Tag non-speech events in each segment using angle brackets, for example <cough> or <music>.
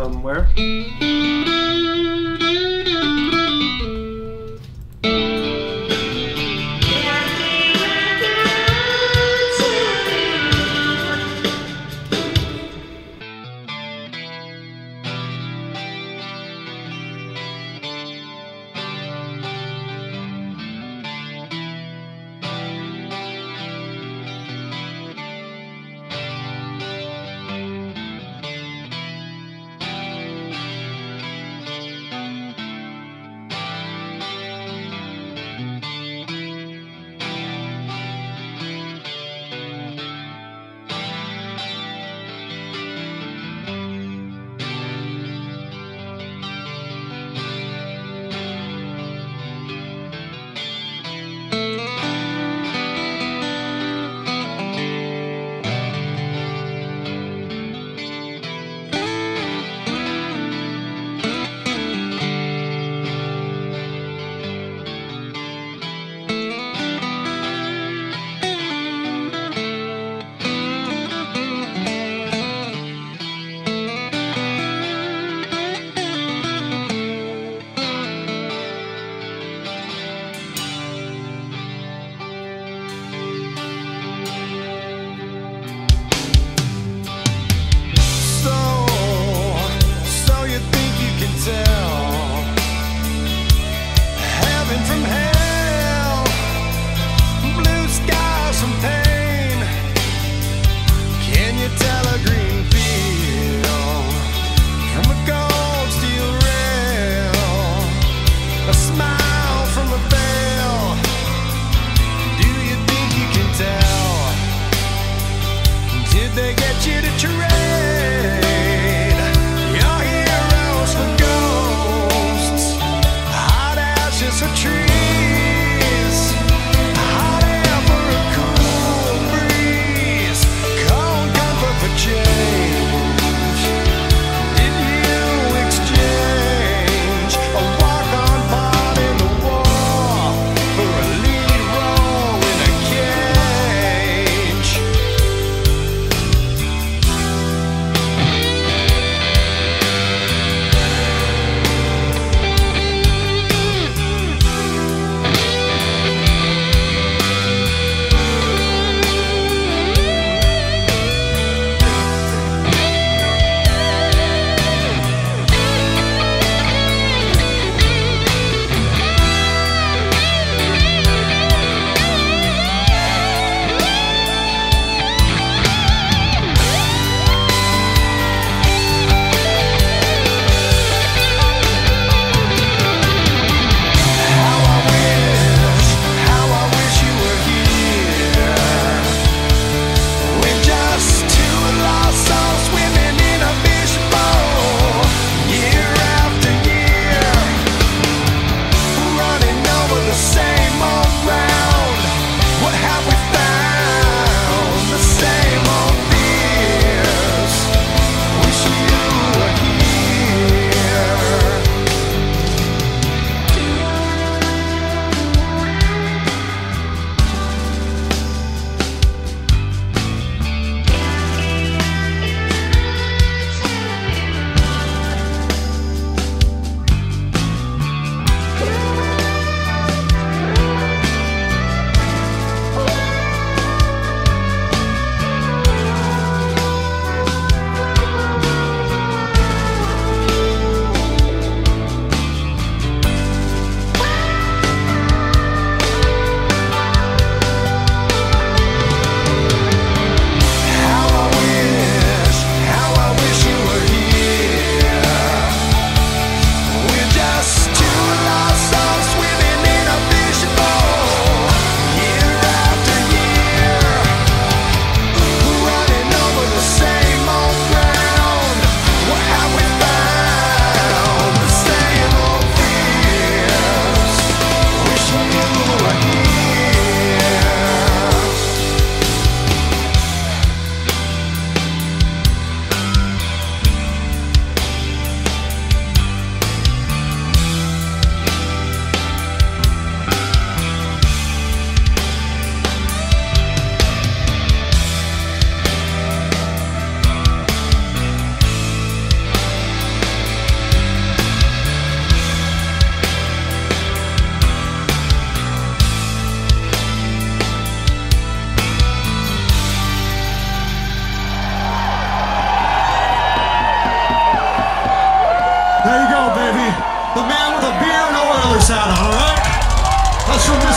Um, where? to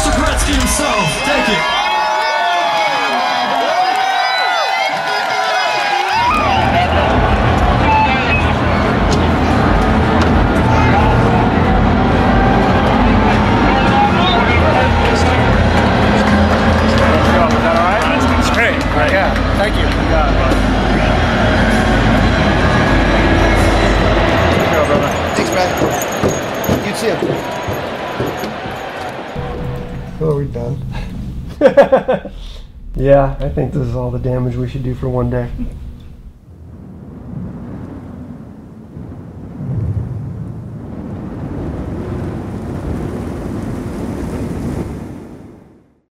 from <laughs> yeah, I think this is all the damage we should do for one day.